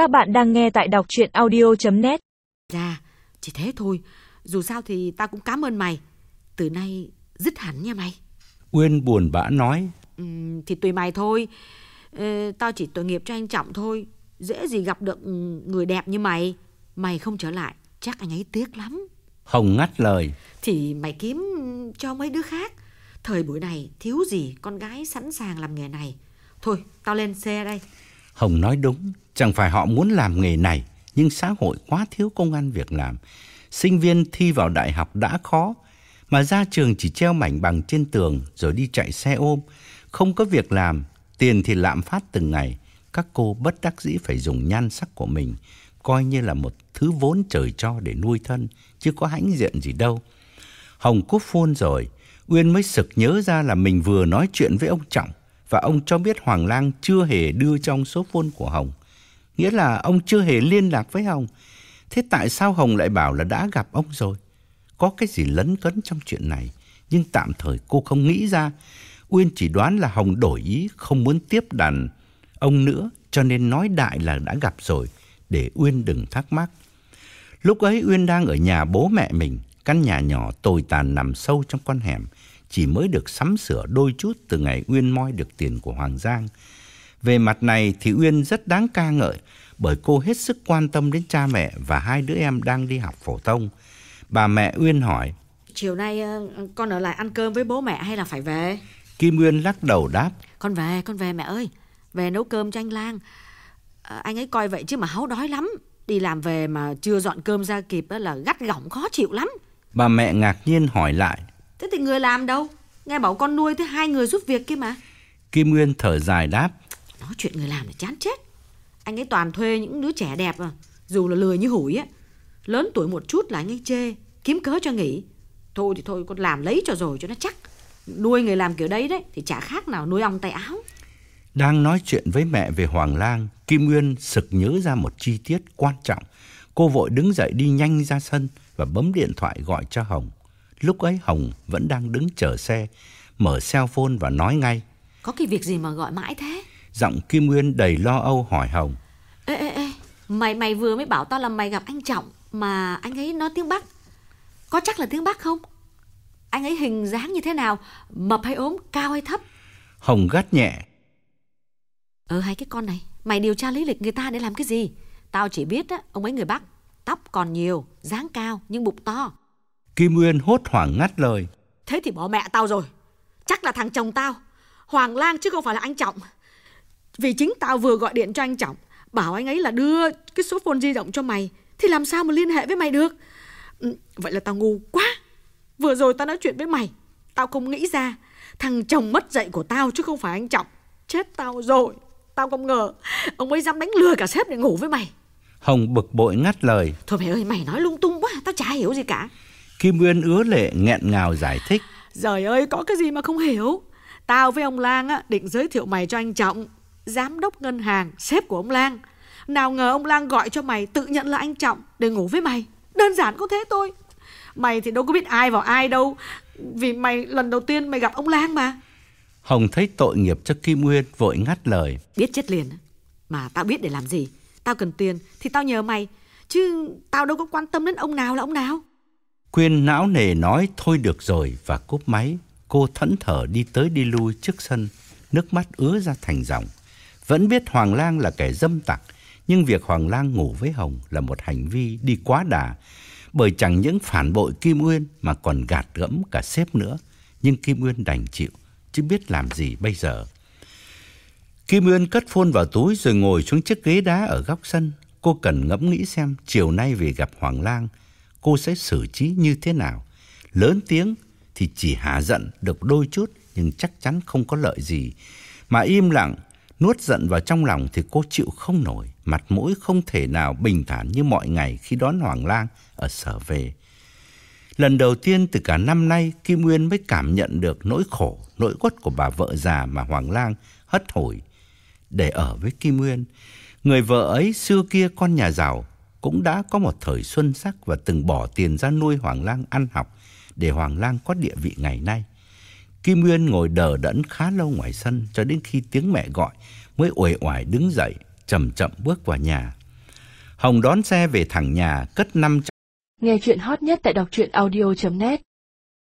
Các bạn đang nghe tại đọc chuyện audio.net Dạ, chỉ thế thôi. Dù sao thì tao cũng cảm ơn mày. Từ nay dứt hẳn nha mày. Uyên buồn bã nói. Ừm, thì tùy mày thôi. Ờ, tao chỉ tội nghiệp cho anh Trọng thôi. Dễ gì gặp được ừ, người đẹp như mày. Mày không trở lại, chắc anh ấy tiếc lắm. Hồng ngắt lời. Thì mày kiếm cho mấy đứa khác. Thời buổi này thiếu gì con gái sẵn sàng làm nghề này. Thôi, tao lên xe đây. Hồng nói đúng, chẳng phải họ muốn làm nghề này, nhưng xã hội quá thiếu công ăn việc làm. Sinh viên thi vào đại học đã khó, mà ra trường chỉ treo mảnh bằng trên tường rồi đi chạy xe ôm, không có việc làm, tiền thì lạm phát từng ngày. Các cô bất đắc dĩ phải dùng nhan sắc của mình, coi như là một thứ vốn trời cho để nuôi thân, chứ có hãnh diện gì đâu. Hồng cúp phone rồi, Uyên mới sực nhớ ra là mình vừa nói chuyện với ông Trọng và ông cho biết Hoàng Lang chưa hề đưa trong số phone của Hồng. Nghĩa là ông chưa hề liên lạc với Hồng. Thế tại sao Hồng lại bảo là đã gặp ông rồi? Có cái gì lấn cấn trong chuyện này, nhưng tạm thời cô không nghĩ ra. Uyên chỉ đoán là Hồng đổi ý không muốn tiếp đàn ông nữa, cho nên nói đại là đã gặp rồi, để Uyên đừng thắc mắc. Lúc ấy Uyên đang ở nhà bố mẹ mình, căn nhà nhỏ tồi tàn nằm sâu trong con hẻm, chỉ mới được sắm sửa đôi chút từ ngày Uyên moi được tiền của Hoàng Giang. Về mặt này thì Uyên rất đáng ca ngợi bởi cô hết sức quan tâm đến cha mẹ và hai đứa em đang đi học phổ thông. Bà mẹ Uyên hỏi, Chiều nay ờ, con ở lại ăn cơm với bố mẹ hay là phải về? Kim Uyên lắc đầu đáp, Con về, con về mẹ ơi. Về nấu cơm cho anh Lang. À, anh ấy coi vậy chứ mà háu đói lắm. Đi làm về mà chưa dọn cơm ra kịp là gắt gỏng khó chịu lắm. bà mẹ ngạc nhiên hỏi lại. Thế thì người làm đâu? Nghe bảo con nuôi thế hai người giúp việc kia mà. Kim Uyên thở dài đáp, Nói chuyện người làm là chán chết. Anh ấy toàn thuê những đứa trẻ đẹp à. Dù là lười như hủi á. Lớn tuổi một chút là anh ấy chê. Kiếm cớ cho nghỉ. Thôi thì thôi con làm lấy cho rồi cho nó chắc. Nuôi người làm kiểu đấy đấy thì chả khác nào nuôi ong tay áo. Đang nói chuyện với mẹ về Hoàng Lang, Kim Nguyên sực nhớ ra một chi tiết quan trọng. Cô vội đứng dậy đi nhanh ra sân và bấm điện thoại gọi cho Hồng. Lúc ấy Hồng vẫn đang đứng chờ xe, mở cell phone và nói ngay. Có cái việc gì mà gọi mãi thế? Giọng Kim Nguyên đầy lo âu hỏi Hồng. Ê ê ê, mày mày vừa mới bảo tao là mày gặp anh Trọng mà anh ấy nói tiếng Bắc. Có chắc là tiếng Bắc không? Anh ấy hình dáng như thế nào? Mập hay ốm, cao hay thấp? Hồng gắt nhẹ. Ờ hai cái con này, mày điều tra lý lịch người ta để làm cái gì? Tao chỉ biết á, ông ấy người Bắc, tóc còn nhiều, dáng cao nhưng bụng to. Kim Nguyên hốt hoảng ngắt lời. Thế thì bỏ mẹ tao rồi. Chắc là thằng chồng tao, Hoàng Lang chứ không phải là anh Trọng. Vì chính tao vừa gọi điện cho anh Trọng, bảo anh ấy là đưa cái số phone di động cho mày, thì làm sao mà liên hệ với mày được? Ừ, Vậy là tao ngu quá. Vừa rồi tao nói chuyện với mày, tao không nghĩ ra thằng chồng mất dạy của tao chứ không phải anh Trọng. Chết tao rồi. Tao không ngờ ông ấy dám đánh lừa cả sếp để ngủ với mày. Hồng bực bội ngắt lời. Thôi mày ơi, mày nói lung tung quá, tao chả hiểu gì cả. Kim Nguyên ứa lệ nghẹn ngào giải thích. Trời ơi, có cái gì mà không hiểu. Tao với ông Lang á, định giới thiệu mày cho anh Trọng, giám đốc ngân hàng, sếp của ông Lang. Nào ngờ ông Lang gọi cho mày tự nhận là anh Trọng để ngủ với mày. Đơn giản có thế thôi. Mày thì đâu có biết ai vào ai đâu. Vì mày lần đầu tiên mày gặp ông Lang mà. Hồng thấy tội nghiệp cho Kim Nguyên vội ngắt lời. Biết chết liền. Mà tao biết để làm gì. Tao cần tiền thì tao nhờ mày. Chứ tao đâu có quan tâm đến ông nào là ông nào. Quyên não nề nói thôi được rồi và cúp máy. Cô thẫn thờ đi tới đi lui trước sân, nước mắt ứa ra thành dòng. Vẫn biết Hoàng Lang là kẻ dâm tặc, nhưng việc Hoàng Lang ngủ với Hồng là một hành vi đi quá đà. Bởi chẳng những phản bội Kim Uyên mà còn gạt gẫm cả sếp nữa. Nhưng Kim Uyên đành chịu, chứ biết làm gì bây giờ. Kim Uyên cất phôn vào túi rồi ngồi xuống chiếc ghế đá ở góc sân. Cô cần ngẫm nghĩ xem chiều nay về gặp Hoàng Lang, cô sẽ xử trí như thế nào. Lớn tiếng thì chỉ hạ giận được đôi chút nhưng chắc chắn không có lợi gì. Mà im lặng, nuốt giận vào trong lòng thì cô chịu không nổi. Mặt mũi không thể nào bình thản như mọi ngày khi đón Hoàng Lang ở sở về. Lần đầu tiên từ cả năm nay, Kim Nguyên mới cảm nhận được nỗi khổ, nỗi quất của bà vợ già mà Hoàng Lang hất hủi để ở với Kim Nguyên. Người vợ ấy xưa kia con nhà giàu, cũng đã có một thời xuân sắc và từng bỏ tiền ra nuôi Hoàng Lang ăn học để Hoàng Lang có địa vị ngày nay. Kim Nguyên ngồi đờ đẫn khá lâu ngoài sân cho đến khi tiếng mẹ gọi mới uể oải đứng dậy, chậm chậm bước vào nhà. Hồng đón xe về thẳng nhà, cất năm Nghe chuyện hot nhất tại đọc truyện audio.net